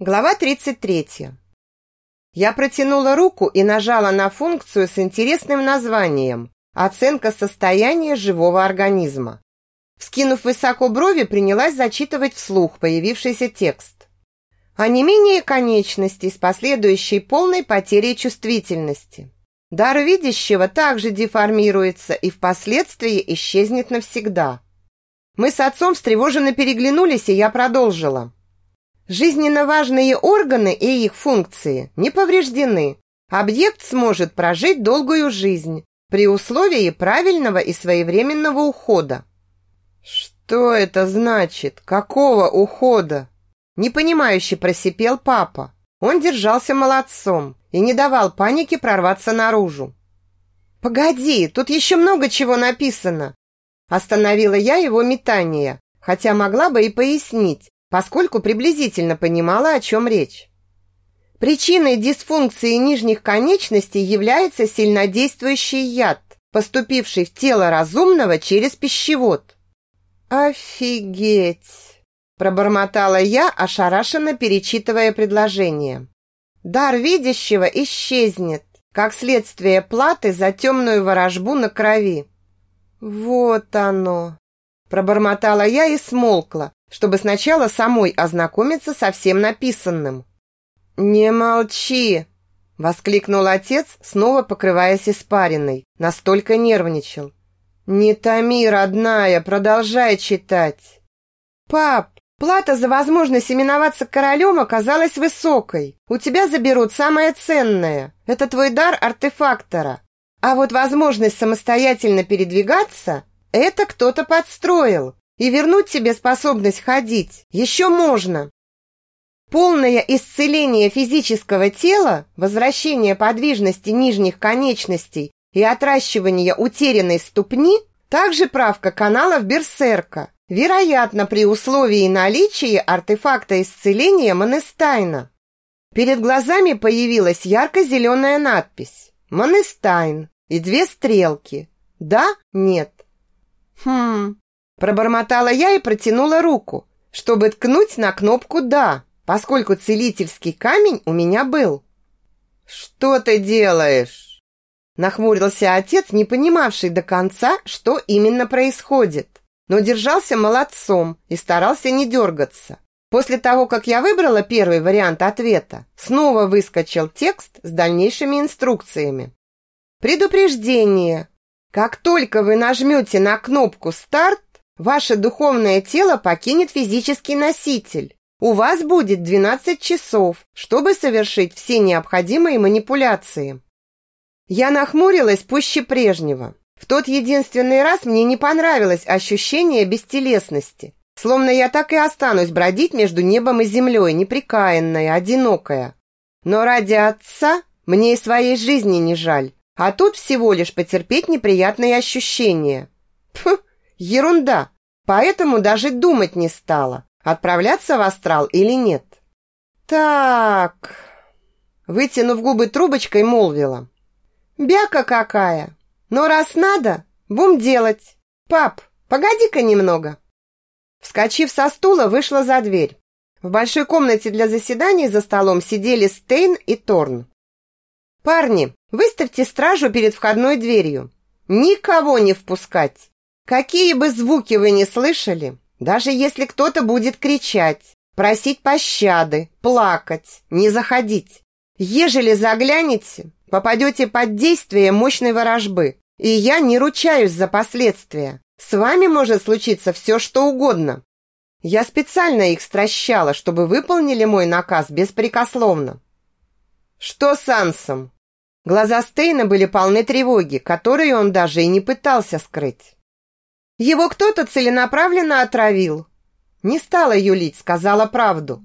Глава 33. Я протянула руку и нажала на функцию с интересным названием «Оценка состояния живого организма». Вскинув высоко брови, принялась зачитывать вслух появившийся текст. Не менее конечностей с последующей полной потерей чувствительности. Дар видящего также деформируется и впоследствии исчезнет навсегда. Мы с отцом встревоженно переглянулись, и я продолжила. Жизненно важные органы и их функции не повреждены. Объект сможет прожить долгую жизнь при условии правильного и своевременного ухода. Что это значит? Какого ухода? Непонимающе просипел папа. Он держался молодцом и не давал панике прорваться наружу. «Погоди, тут еще много чего написано!» Остановила я его метание, хотя могла бы и пояснить, поскольку приблизительно понимала, о чем речь. Причиной дисфункции нижних конечностей является сильнодействующий яд, поступивший в тело разумного через пищевод. «Офигеть!» – пробормотала я, ошарашенно перечитывая предложение. «Дар видящего исчезнет, как следствие платы за темную ворожбу на крови». «Вот оно!» – пробормотала я и смолкла, чтобы сначала самой ознакомиться со всем написанным. «Не молчи!» – воскликнул отец, снова покрываясь испариной. Настолько нервничал. «Не томи, родная, продолжай читать!» «Пап, плата за возможность именоваться королем оказалась высокой. У тебя заберут самое ценное. Это твой дар артефактора. А вот возможность самостоятельно передвигаться – это кто-то подстроил. И вернуть тебе способность ходить еще можно. Полное исцеление физического тела, возвращение подвижности нижних конечностей и отращивание утерянной ступни также правка каналов Берсерка, вероятно, при условии наличия артефакта исцеления Монестайна. Перед глазами появилась ярко-зеленая надпись «Монестайн» и две стрелки «Да», «Нет». Хм, Пробормотала я и протянула руку, чтобы ткнуть на кнопку «Да», поскольку целительский камень у меня был. «Что ты делаешь?» Нахмурился отец, не понимавший до конца, что именно происходит, но держался молодцом и старался не дергаться. После того, как я выбрала первый вариант ответа, снова выскочил текст с дальнейшими инструкциями. Предупреждение. Как только вы нажмете на кнопку «Старт», Ваше духовное тело покинет физический носитель. У вас будет 12 часов, чтобы совершить все необходимые манипуляции. Я нахмурилась пуще прежнего. В тот единственный раз мне не понравилось ощущение бестелесности. Словно я так и останусь бродить между небом и землей, неприкаянная, одинокая. Но ради отца мне и своей жизни не жаль. А тут всего лишь потерпеть неприятные ощущения. Пф, Ерунда. Поэтому даже думать не стала, отправляться в астрал или нет. Так, вытянув губы трубочкой, молвила. Бяка какая. Но раз надо, бум делать. Пап, погоди-ка немного. Вскочив со стула, вышла за дверь. В большой комнате для заседаний за столом сидели Стейн и Торн. «Парни, выставьте стражу перед входной дверью. Никого не впускать. Какие бы звуки вы ни слышали, даже если кто-то будет кричать, просить пощады, плакать, не заходить. Ежели заглянете, попадете под действие мощной ворожбы, и я не ручаюсь за последствия. С вами может случиться все, что угодно. Я специально их стращала, чтобы выполнили мой наказ беспрекословно. Что с Ансом? Глаза Стейна были полны тревоги, которую он даже и не пытался скрыть. Его кто-то целенаправленно отравил. Не стала юлить, сказала правду.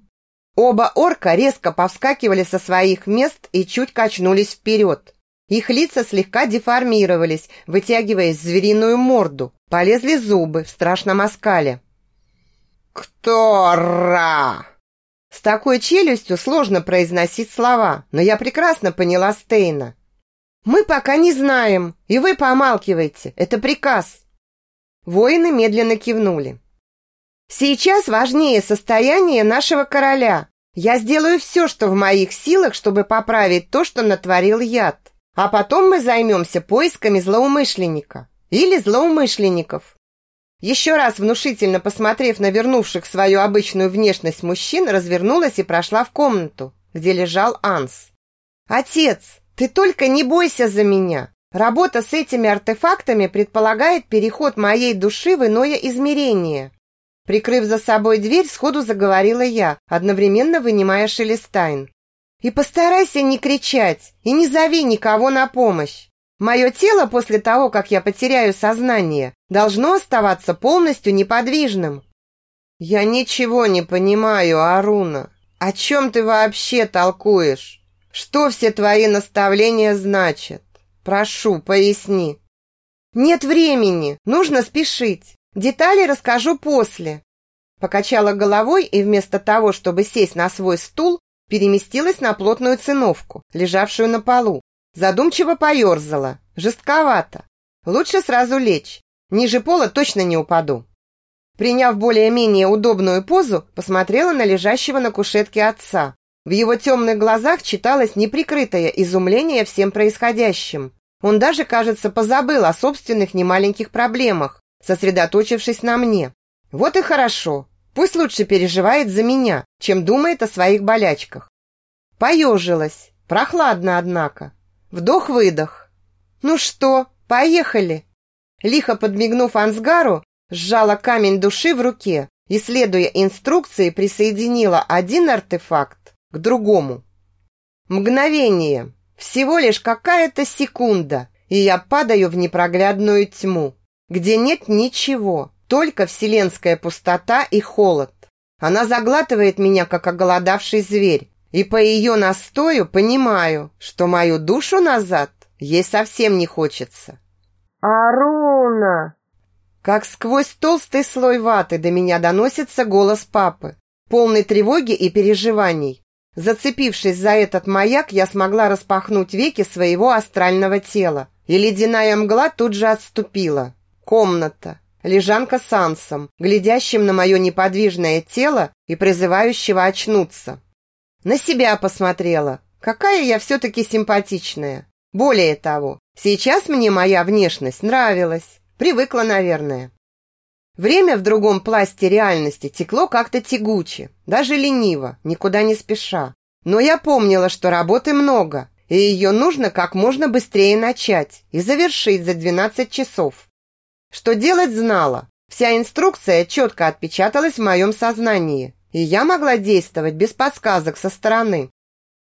Оба орка резко повскакивали со своих мест и чуть качнулись вперед. Их лица слегка деформировались, вытягиваясь в звериную морду. Полезли зубы в страшном оскале. «Кто-ра?» С такой челюстью сложно произносить слова, но я прекрасно поняла Стейна. «Мы пока не знаем, и вы помалкивайте. Это приказ». Воины медленно кивнули. «Сейчас важнее состояние нашего короля. Я сделаю все, что в моих силах, чтобы поправить то, что натворил яд. А потом мы займемся поисками злоумышленника или злоумышленников. Еще раз внушительно посмотрев на вернувших свою обычную внешность мужчин, развернулась и прошла в комнату, где лежал Анс. «Отец, ты только не бойся за меня. Работа с этими артефактами предполагает переход моей души в иное измерение. Прикрыв за собой дверь, сходу заговорила я, одновременно вынимая шелестайн. «И постарайся не кричать, и не зови никого на помощь. Мое тело после того, как я потеряю сознание, должно оставаться полностью неподвижным». «Я ничего не понимаю, Аруна. О чем ты вообще толкуешь? Что все твои наставления значат? Прошу, поясни». «Нет времени, нужно спешить. Детали расскажу после. Покачала головой и вместо того, чтобы сесть на свой стул, переместилась на плотную циновку, лежавшую на полу. Задумчиво поерзала. Жестковато. Лучше сразу лечь. Ниже пола точно не упаду. Приняв более-менее удобную позу, посмотрела на лежащего на кушетке отца. В его темных глазах читалось неприкрытое изумление всем происходящим. Он даже, кажется, позабыл о собственных немаленьких проблемах, сосредоточившись на мне. Вот и хорошо. Пусть лучше переживает за меня, чем думает о своих болячках. Поежилась. Прохладно, однако. Вдох-выдох. Ну что, поехали? Лихо подмигнув Ансгару, сжала камень души в руке и, следуя инструкции, присоединила один артефакт к другому. Мгновение. Всего лишь какая-то секунда, и я падаю в непроглядную тьму где нет ничего, только вселенская пустота и холод. Она заглатывает меня, как оголодавший зверь, и по ее настою понимаю, что мою душу назад ей совсем не хочется. «Аруна!» Как сквозь толстый слой ваты до меня доносится голос папы, полный тревоги и переживаний. Зацепившись за этот маяк, я смогла распахнуть веки своего астрального тела, и ледяная мгла тут же отступила. Комната. Лежанка с Ансом, глядящим на мое неподвижное тело и призывающего очнуться. На себя посмотрела. Какая я все-таки симпатичная. Более того, сейчас мне моя внешность нравилась. Привыкла, наверное. Время в другом пласте реальности текло как-то тягуче, даже лениво, никуда не спеша. Но я помнила, что работы много, и ее нужно как можно быстрее начать и завершить за 12 часов. Что делать знала. Вся инструкция четко отпечаталась в моем сознании, и я могла действовать без подсказок со стороны.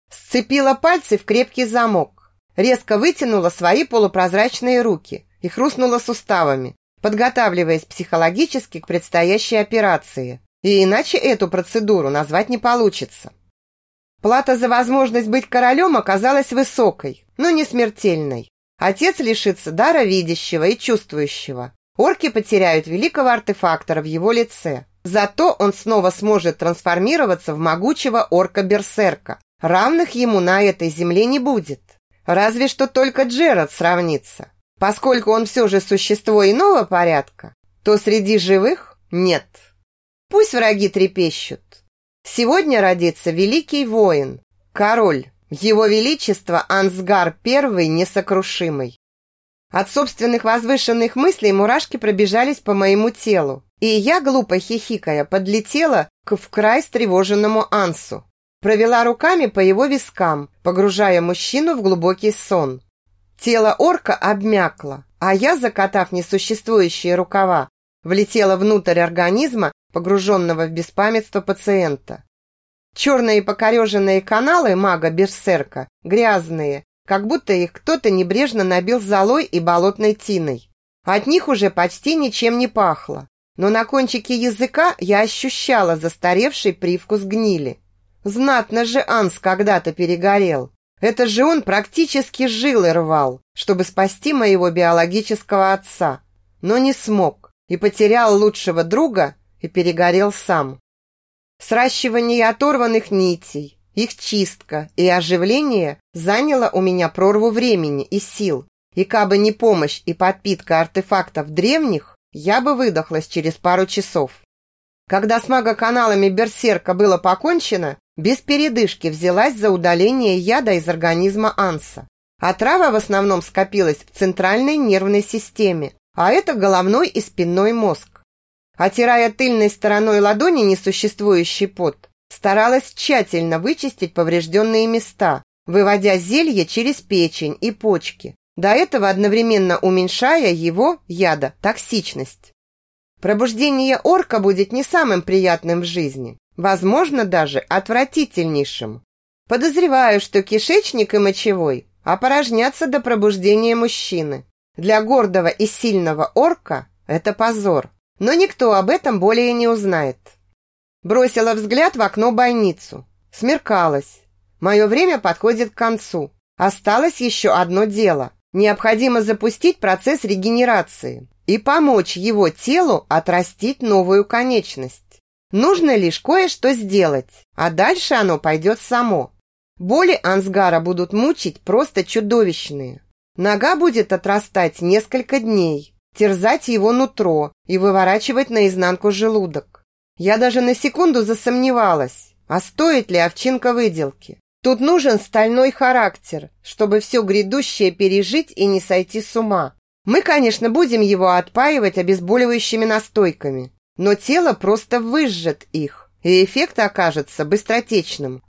Сцепила пальцы в крепкий замок, резко вытянула свои полупрозрачные руки и хрустнула суставами, подготавливаясь психологически к предстоящей операции. И иначе эту процедуру назвать не получится. Плата за возможность быть королем оказалась высокой, но не смертельной. Отец лишится дара видящего и чувствующего. Орки потеряют великого артефактора в его лице. Зато он снова сможет трансформироваться в могучего орка-берсерка. Равных ему на этой земле не будет. Разве что только Джерард сравнится. Поскольку он все же существо иного порядка, то среди живых нет. Пусть враги трепещут. Сегодня родится великий воин, король, его Величество Ансгар I несокрушимый. От собственных возвышенных мыслей мурашки пробежались по моему телу, и я, глупо хихикая, подлетела к вкрай встревоженному Ансу. Провела руками по его вискам, погружая мужчину в глубокий сон. Тело орка обмякло, а я, закатав несуществующие рукава, влетела внутрь организма, погруженного в беспамятство пациента. Черные покореженные каналы мага-берсерка, грязные, как будто их кто-то небрежно набил золой и болотной тиной. От них уже почти ничем не пахло, но на кончике языка я ощущала застаревший привкус гнили. Знатно же Анс когда-то перегорел. Это же он практически жил и рвал, чтобы спасти моего биологического отца, но не смог и потерял лучшего друга и перегорел сам. Сращивание оторванных нитей, их чистка и оживление заняло у меня прорву времени и сил. И кабы не помощь и подпитка артефактов древних, я бы выдохлась через пару часов. Когда с магоканалами Берсерка было покончено, без передышки взялась за удаление яда из организма Анса. Отрава в основном скопилась в центральной нервной системе, а это головной и спинной мозг. Отирая тыльной стороной ладони несуществующий пот, старалась тщательно вычистить поврежденные места, выводя зелье через печень и почки, до этого одновременно уменьшая его, яда, токсичность. Пробуждение орка будет не самым приятным в жизни, возможно, даже отвратительнейшим. Подозреваю, что кишечник и мочевой опорожнятся до пробуждения мужчины. Для гордого и сильного орка это позор, но никто об этом более не узнает. Бросила взгляд в окно больницу. Смеркалось. Мое время подходит к концу. Осталось еще одно дело. Необходимо запустить процесс регенерации и помочь его телу отрастить новую конечность. Нужно лишь кое-что сделать, а дальше оно пойдет само. Боли Ансгара будут мучить просто чудовищные. Нога будет отрастать несколько дней, терзать его нутро и выворачивать наизнанку желудок. Я даже на секунду засомневалась, а стоит ли овчинка выделки. Тут нужен стальной характер, чтобы все грядущее пережить и не сойти с ума. Мы, конечно, будем его отпаивать обезболивающими настойками, но тело просто выжжет их, и эффект окажется быстротечным.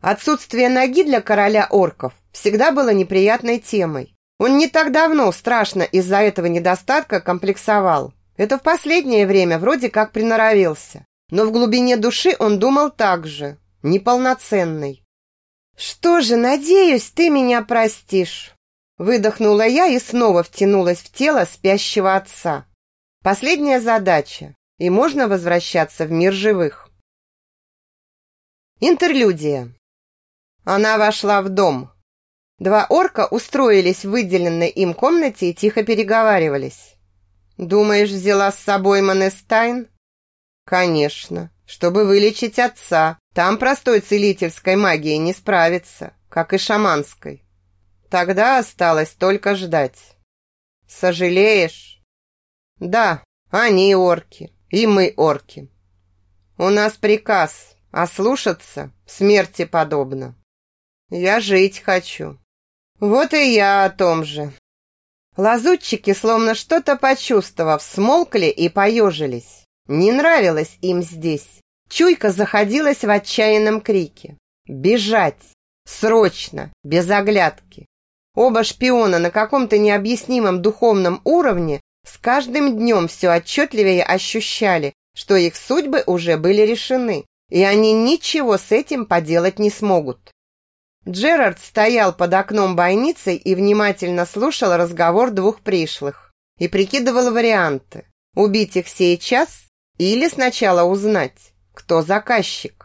Отсутствие ноги для короля орков всегда было неприятной темой. Он не так давно страшно из-за этого недостатка комплексовал. Это в последнее время вроде как приноровился. Но в глубине души он думал так же, неполноценный. «Что же, надеюсь, ты меня простишь!» Выдохнула я и снова втянулась в тело спящего отца. Последняя задача, и можно возвращаться в мир живых. Интерлюдия. Она вошла в дом. Два орка устроились в выделенной им комнате и тихо переговаривались. «Думаешь, взяла с собой Манестайн?» «Конечно чтобы вылечить отца. Там простой целительской магией не справится, как и шаманской. Тогда осталось только ждать. Сожалеешь? Да, они орки, и мы орки. У нас приказ, а слушаться смерти подобно. Я жить хочу. Вот и я о том же. Лазутчики, словно что-то почувствовав, смолкли и поежились. Не нравилось им здесь. Чуйка заходилась в отчаянном крике. «Бежать! Срочно! Без оглядки!» Оба шпиона на каком-то необъяснимом духовном уровне с каждым днем все отчетливее ощущали, что их судьбы уже были решены, и они ничего с этим поделать не смогут. Джерард стоял под окном бойницы и внимательно слушал разговор двух пришлых и прикидывал варианты. Убить их сейчас или сначала узнать, кто заказчик.